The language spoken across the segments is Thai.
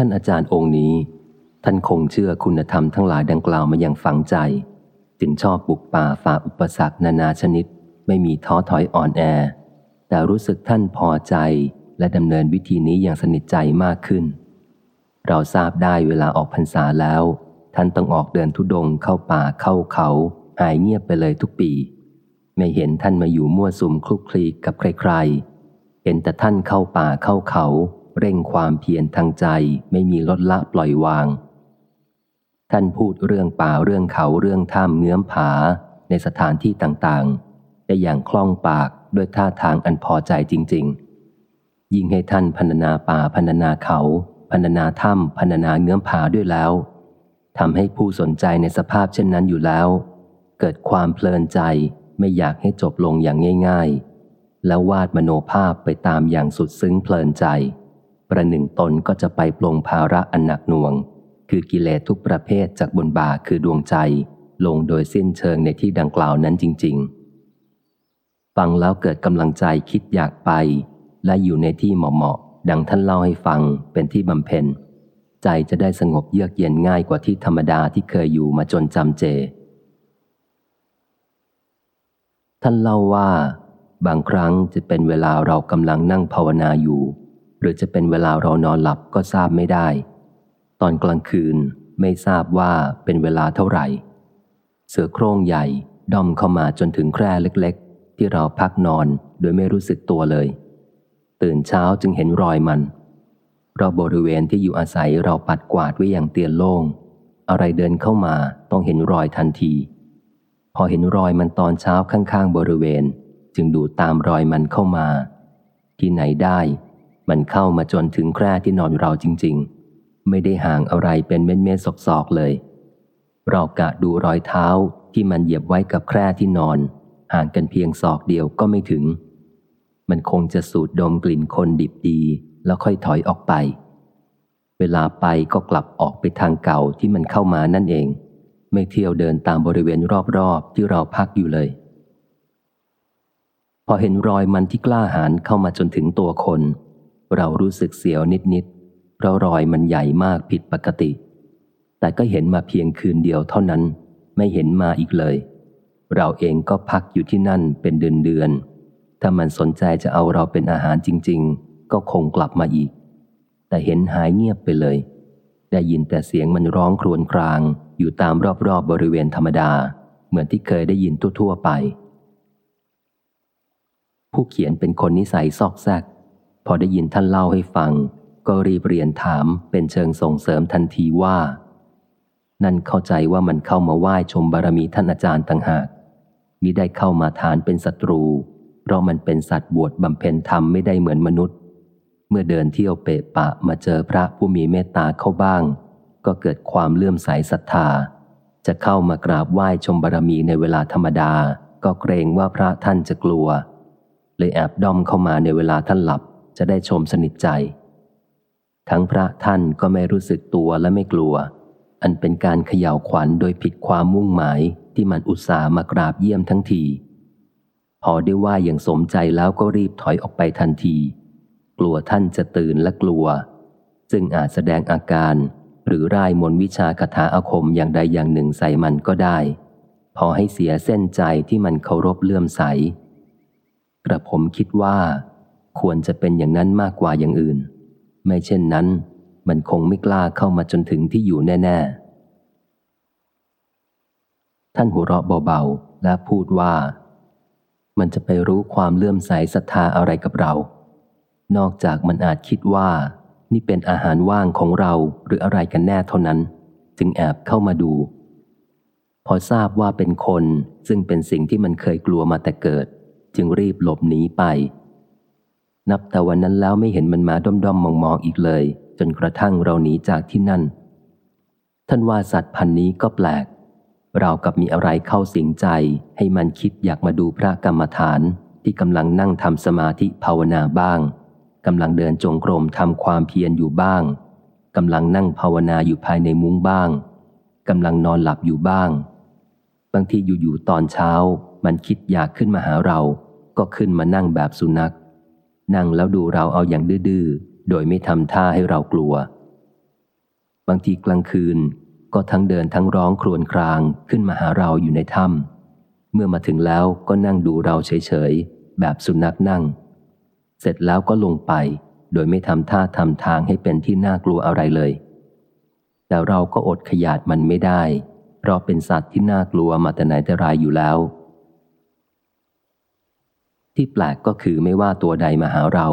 ท่านอาจารย์องค์นี้ ท่านคงเชื่อคุณธรรมทั้งหลายดังกล่าวมาอย่างฝังใจ จึงชอบบุกป่าฝ่าอุปสรรคนานาชนิด ไม่มีท้อถอยอ่อนแอ แต่รู้สึกท่านพอใจและดำเนินวิธีนี้อย่างสนิทใจมากขึ้น เราทราบได้เวลาออกพรรษาแล้ว ท่านต้องออกเดินทุดงเข้าป่าเข้าเขา หายเงียบไปเลยทุกปี ไม่เห็นท่านมาอยู่มั่วสุมคลุกคลีกับใครๆ เห็นแต่ท่านเข้าป่าเข้าเขา เร่งความเพียรทางใจไม่มีลดละปล่อยวาง ท่านพูดเรื่องป่าเรื่องเขาเรื่องถ้ำเงื้อมผาในสถานที่ต่างๆ ได้อย่างคล่องปากด้วยท่าทางอันพอใจจริง ๆ ยิ่งให้ท่านพรรณนาป่าพรรณนาเขาพรรณนาถ้ำพรรณนาเงื้อมผาด้วยแล้วทำให้ผู้สนใจในสภาพเช่นนั้นอยู่แล้ว เกิดความเพลินใจไม่อยากให้จบลงอย่างง่าย ๆ แล้ววาดมโนภาพไปตามอย่างสุดซึ้งเพลินใจ ประหนึ่งตนก็จะไปปลงภาระอันหนักหน่วง คือกิเลสทุกประเภทจากบนบาคือดวงใจ ลงโดยสิ้นเชิงในที่ดังกล่าวนั้นจริง ๆ ฟังแล้วเกิดกำลังใจคิดอยากไป และอยู่ในที่เหมาะๆดังท่านเล่าให้ฟังเป็นที่บำเพ็ญ ใจจะได้สงบเยือกเย็นง่ายกว่าที่ธรรมดาที่เคยอยู่มาจนจำเจ ท่านเล่าว่า บางครั้งจะเป็นเวลาเรากำลังนั่งภาวนาอยู่ หรือจะเป็นเวลาเรานอนหลับก็ทราบไม่ได้ ตอนกลางคืนไม่ทราบว่าเป็นเวลาเท่าไหร่ เสือโคร่งใหญ่ด้อมเข้ามาจนถึงแคร่เล็กๆ ที่เราพักนอนโดยไม่รู้สึกตัวเลย ตื่นเช้าจึงเห็นรอยมันรอบบริเวณที่อยู่อาศัยเราปัดกวาดไว้อย่างเตียนโล่ง อะไรเดินเข้ามาต้องเห็นรอยทันที พอเห็นรอยมันตอนเช้าข้างๆ บริเวณ จึงดูตามรอยมันเข้ามา ที่ไหนได้ มันเข้ามาจนถึงแคร่ที่นอนเราจริง ๆ ไม่ได้ห่างอะไรเป็นเม็ดเม็ดศอกๆเลย เรากะดูรอยเท้าที่มันเหยียบไว้กับแคร่ที่นอน ห่างกันเพียงศอกเดียวก็ไม่ถึง มันคงจะสูดดมกลิ่นคนดิบดีแล้วค่อยถอยออกไป เวลาไปก็กลับออกไปทางเก่าที่มันเข้ามานั่นเอง ไม่เที่ยวเดินตามบริเวณรอบๆที่เราพักอยู่เลย พอเห็นรอยมันที่กล้าหาญเข้ามาจนถึงตัวคน เรารู้สึกเสียวนิดๆเพราะรอยมันใหญ่มากผิดปกติ แต่ก็เห็นมาเพียงคืนเดียวเท่านั้น ไม่เห็นมาอีกเลย เราเองก็พักอยู่ที่นั่นเป็นเดือนๆถ้ามันสนใจจะเอาเราเป็นอาหารจริง ๆ ก็คงกลับมาอีก แต่เห็นหายเงียบไปเลย ได้ยินแต่เสียงมันร้องครวญครางอยู่ตามรอบๆบบริเวณธรรมดา เหมือนที่เคยได้ยินทั่วๆไป ผู้เขียนเป็นคนนิสัยซอกแซก พอได้ยินท่านเล่าให้ฟัง ก็รีบเรียนถามเป็นเชิงส่งเสริมทันทีว่า นั่นเข้าใจว่ามันเข้ามาไหว้ชมบารมีท่านอาจารย์ต่างหากมิได้เข้ามาฐานเป็นศัตรู เพราะมันเป็นสัตว์บวชบำเพ็ญธรรมไม่ได้เหมือนมนุษย์ เมื่อเดินเที่ยวเปะปะมาเจอพระผู้มีเมตตาเข้าบ้าง ก็เกิดความเลื่อมใสศรัทธา จะเข้ามากราบไหว้ชมบารมีในเวลาธรรมดา ก็เกรงว่าพระท่านจะกลัว เลยแอบด้อมเข้ามาในเวลาท่านหลับ จะได้ชมสนิทใจ ทั้งพระท่านก็ไม่รู้สึกตัวและไม่กลัว อันเป็นการเขย่าวขวัญโดยผิดความมุ่งหมายที่มันอุตส่าห์มากราบเยี่ยมทั้งที พอได้ว่าอย่างสมใจแล้วก็รีบถอยออกไปทันที กลัวท่านจะตื่นและกลัว ซึ่งอาจแสดงอาการ หรือร่ายมนวิชาคาถาอาคมอย่างใดอย่างหนึ่งใส่มันก็ได้ พอให้เสียเส้นใจที่มันเคารพเลื่อมใส กระผมคิดว่า ควรจะเป็นอย่างนั้นมากกว่าอย่างอื่น ไม่เช่นนั้น มันคงไม่กล้าเข้ามาจนถึงที่อยู่แน่ ๆ ท่านหัวเราะเบาๆ และพูดว่า มันจะไปรู้ความเลื่อมใสศรัทธาอะไรกับเรา นอกจากมันอาจคิดว่า นี่เป็นอาหารว่างของเราหรืออะไรกันแน่เท่านั้น จึงแอบเข้ามาดู พอทราบว่าเป็นคนซึ่งเป็นสิ่งที่มันเคยกลัวมาแต่เกิด จึงรีบหลบหนีไป นับแต่วันนั้นแล้วไม่เห็นมันมาด้อมด้อมมองมองอีกเลย จนกระทั่งเราหนีจากที่นั่น ท่านว่าสัตว์พันนี้ก็แปลก เรากับมีอะไรเข้าสิงใจ ให้มันคิดอยากมาดูพระกรรมฐานที่กำลังนั่งทำสมาธิภาวนาบ้างกำลังเดินจงกรมทำความเพียรอยู่บ้างกำลังนั่งภาวนาอยู่ภายในมุ้งบ้างกำลังนอนหลับอยู่บ้าง บางทีอยู่ๆตอนเช้า มันคิดอยากขึ้นมาหาเรา ก็ขึ้นมานั่งแบบสุนัข นั่งแล้วดูเราเอาอย่างดื้อๆโดยไม่ทำท่าให้เรากลัว บางทีกลางคืนก็ทั้งเดินทั้งร้องครวญครางขึ้นมาหาเราอยู่ในถ้ำเมื่อมาถึงแล้วก็นั่งดูเราเฉยๆ แบบสุนัขนั่ง เสร็จแล้วก็ลงไป โดยไม่ทำท่าทำทางให้เป็นที่น่ากลัวอะไรเลย แต่เราก็อดขยาดมันไม่ได้ เพราะเป็นสัตว์ที่น่ากลัวมาแต่ไหนแต่ไรอยู่แล้ว ที่แปลกก็คือไม่ว่าตัวใดมาหาเรา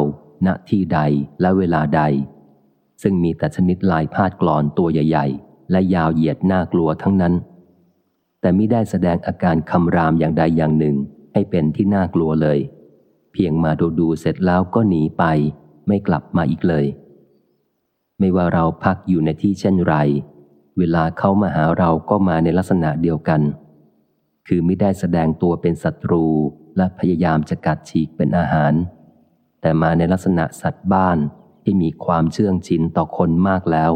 ณ ที่ใดและเวลาใด ซึ่งมีแต่ชนิดลายพาดกรอนตัวใหญ่ ๆ และยาวเหยียดน่ากลัวทั้งนั้น แต่ไม่ได้แสดงอาการคำรามอย่างใดอย่างหนึ่ง ให้เป็นที่น่ากลัวเลย เพียงมาดูดูเสร็จแล้วก็หนีไป ไม่กลับมาอีกเลย ไม่ว่าเราพักอยู่ในที่เช่นไร เวลาเขามาหาเราก็มาในลักษณะเดียวกัน คือไม่ได้แสดงตัวเป็นศัตรู และพยายามจะกัดฉีกเป็นอาหาร แต่มาในลักษณะสัตว์บ้านที่มีความเชื่องชินต่อคนมากแล้ว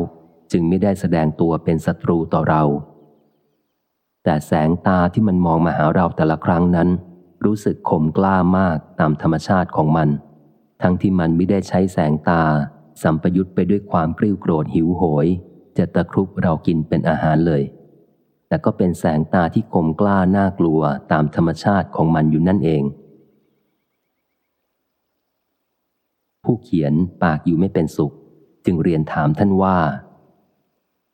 จึงไม่ได้แสดงตัวเป็นศัตรูต่อเรา แต่แสงตาที่มันมองมาหาเราแต่ละครั้งนั้น รู้สึกคมกล้ามากตามธรรมชาติของมัน ทั้งที่มันไม่ได้ใช้แสงตา สัมปยุตไปด้วยความกริ้วโกรธหิวโหย จะตะครุบเรากินเป็นอาหารเลย แต่ก็เป็นแสงตาที่คมกล้าน่ากลัวตามธรรมชาติของมันอยู่นั่นเอง ผู้เขียนปากอยู่ไม่เป็นสุข จึงเรียนถามท่านว่า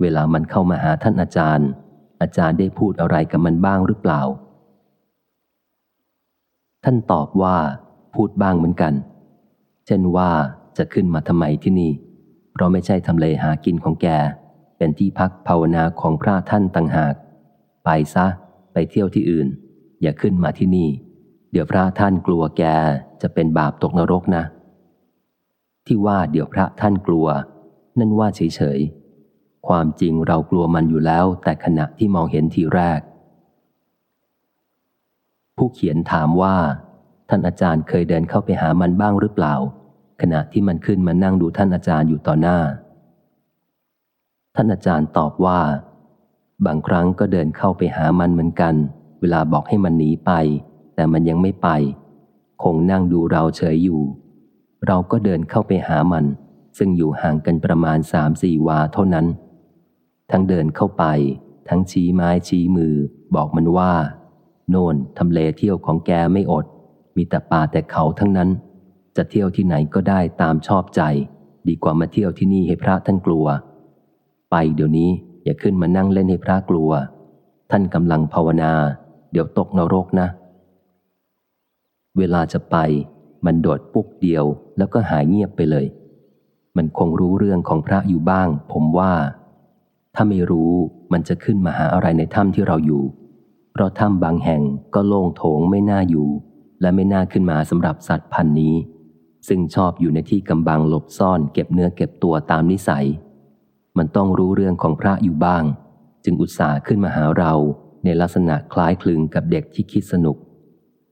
เวลามันเข้ามาหาท่านอาจารย์ อาจารย์ได้พูดอะไรกับมันบ้างหรือเปล่า ท่านตอบว่าพูดบ้างเหมือนกัน เช่นว่าจะขึ้นมาทำไมที่นี่ เพราะไม่ใช่ทำเลหากินของแก เป็นที่พักภาวนาของพระท่านต่างหาก ไปซะ ไปเที่ยวที่อื่น อย่าขึ้นมาที่นี่ เดี๋ยวพระท่านกลัวแกจะเป็นบาปตกนรกนะ ที่ว่าเดี๋ยวพระท่านกลัว นั่นว่าเฉยๆ ความจริงเรากลัวมันอยู่แล้ว แต่ขณะที่มองเห็นทีแรก ผู้เขียนถามว่า ท่านอาจารย์เคยเดินเข้าไปหามันบ้างหรือเปล่า ขณะที่มันขึ้นมานั่งดูท่านอาจารย์อยู่ต่อหน้าท่านอาจารย์ตอบว่า บางครั้งก็เดินเข้าไปหามันเหมือนกัน เวลาบอกให้มันหนีไป แต่มันยังไม่ไป คงนั่งดูเราเฉยอยู่ เราก็เดินเข้าไปหามัน ซึ่งอยู่ห่างกันประมาณสามสี่วาเท่านั้น ทั้งเดินเข้าไป ทั้งชี้ไม้ชี้มือ บอกมันว่า โน่นทำเลเที่ยวของแกไม่อด มีแต่ป่าแต่เขาทั้งนั้น จะเที่ยวที่ไหนก็ได้ตามชอบใจ ดีกว่ามาเที่ยวที่นี่ให้พระท่านกลัว ไปเดี๋ยวนี้ อย่าขึ้นมานั่งเล่นให้พระกลัว ท่านกำลังภาวนา เดี๋ยวตกนรกนะ เวลาจะไป มันโดดปุ๊กเดียวแล้วก็หายเงียบไปเลย มันคงรู้เรื่องของพระอยู่บ้าง ผมว่า ถ้าไม่รู้มันจะขึ้นมาหาอะไรในถ้ำที่เราอยู่ เพราะถ้ำบางแห่งก็โล่งโถงไม่น่าอยู่ และไม่น่าขึ้นมาสำหรับสัตว์พันนี้ ซึ่งชอบอยู่ในที่กำบังหลบซ่อนเก็บเนื้อเก็บตัวตามนิสัย มันต้องรู้เรื่องของพระอยู่บ้าง จึงอุตส่าห์ขึ้นมาหาเราในลักษณะคล้ายคลึงกับเด็กที่คิดสนุก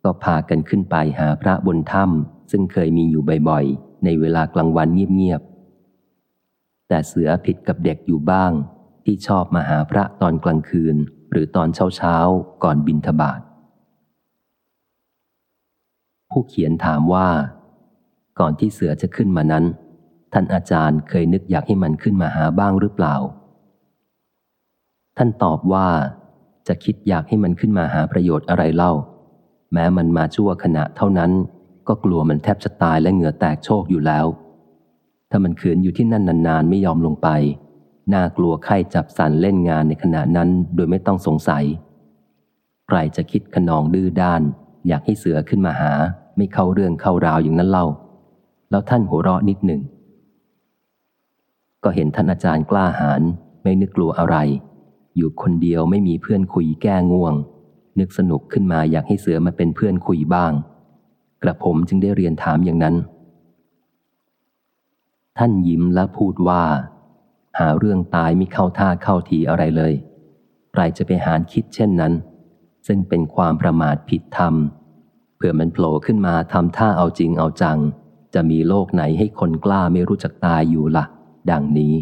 ก็พากันขึ้นไปหาพระบนถ้ำซึ่งเคยมีอยู่บ่อยๆ ในเวลากลางวันเงียบๆ แต่เสือผิดกับเด็กอยู่บ้าง ที่ชอบมาหาพระตอนกลางคืน หรือตอนเช้าๆ ก่อนบินทบาทผู้เขียนถามว่า ก่อนที่เสือจะขึ้นมานั้น ท่านอาจารย์เคยนึกอยากให้มันขึ้นมาหาบ้างหรือเปล่า ท่านตอบว่าจะคิดอยากให้มันขึ้นมาหาประโยชน์อะไรเล่า แม้มันมาชั่วขณะเท่านั้น ก็กลัวมันแทบจะตายและเหงื่อแตกโชกอยู่แล้ว ถ้ามันขืนอยู่ที่นั่นนานๆ ไม่ยอมลงไป น่ากลัวไข้จับสันเล่นงานในขณะนั้นโดยไม่ต้องสงสัย ใครจะคิดขนองดื้อด้าน อยากให้เสือขึ้นมาหา ไม่เข้าเรื่องเข้าราวอย่างนั้นเล่า แล้วท่านหัวเราะนิดหนึ่ง ก็เห็นท่านอาจารย์กล้าหาญไม่นึกกลัวอะไร อยู่คนเดียวไม่มีเพื่อนคุยแก้ง่วง นึกสนุกขึ้นมาอยากให้เสือมาเป็นเพื่อนคุยบ้าง กระผมจึงได้เรียนถามอย่างนั้น ท่านยิ้มและพูดว่า หาเรื่องตายไม่เข้าท่าเข้าทีอะไรเลยใครจะไปหารคิดเช่นนั้น ซึ่งเป็นความประมาทผิดธรรมเพื่อมันโผล่ขึ้นมาทำท่าเอาจริงเอาจัง จะมีโลกไหนให้คนกล้าไม่รู้จักตายอยู่ละ่ะ ดังนี้